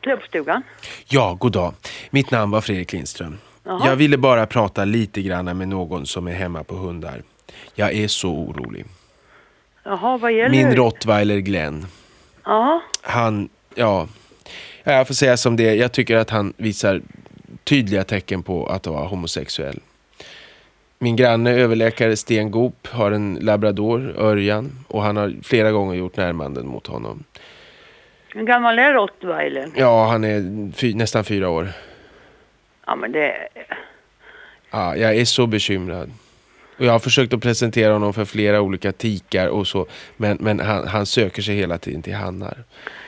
Klubbstugan? Ja, god dag. Mitt namn var Fredrik Lindström. Jaha. Jag ville bara prata lite grann med någon som är hemma på hundar. Jag är så orolig. Jaha, vad gäller Min rottweiler Glenn, Ja, han, ja, ja, jag får säga som det. Jag tycker att han visar tydliga tecken på att vara homosexuell. Min granne, överläkare Sten Goop, har en labrador, Örjan, och han har flera gånger gjort närmanden mot honom. Hur gammal är rottweilern? Ja, han är fy, nästan fyra år. Ja, men det... Ja, jag är så bekymrad. Och jag har försökt att presentera honom för flera olika tikar och så, men, men han, han söker sig hela tiden till hannar.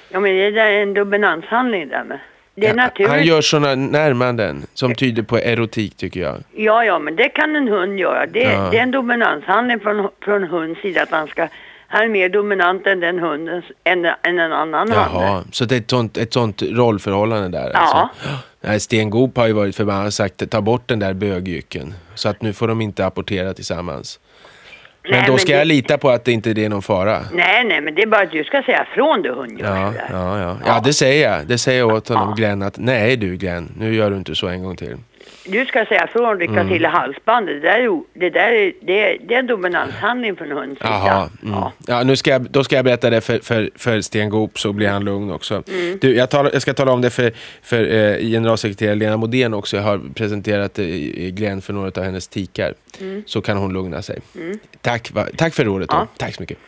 Ja, men det där är en dominanshandling där med. Det är Ja, naturligt. Han gör sådana närmanden som tyder på erotik tycker jag. Ja, ja, men det kan en hund göra. Det, Ja. det är en dominanshandling från, från hunds sida att han ska... Han är mer dominant än den hunden, än, än en annan Jaha, hane. så det är ett sånt, ett sånt rollförhållande där Ja. alltså. Nej, Sten Goop har ju varit förbannad och sagt ta bort den där bögjycken. Så att nu får de inte apportera tillsammans. Men Nej, då men ska det- jag lita på att det inte är någon fara. Nej, nej, men det är bara att du ska säga från du hund gör Ja, det där. ja, ja. ja, det säger jag. Det säger jag åt honom, Ja. Glenn, att nej du Glenn, nu gör du inte så en gång till. Du ska säga från, rycka Mm. till halsbandet. Det där, det där är, det, det är en dominanshandling från hunds sida. Mm. Ja. ja, nu ska jag, då ska jag berätta det för, för, för Sten Goop så blir han lugn också. Mm. Du, jag, talar, jag ska tala om det för, för eh, generalsekreterare Lena Modén också. Jag har presenterat eh, Glenn för några av hennes tikar. Så kan hon lugna sig. Tack, va, tack för rådet. Mm. Ja. Tack så mycket.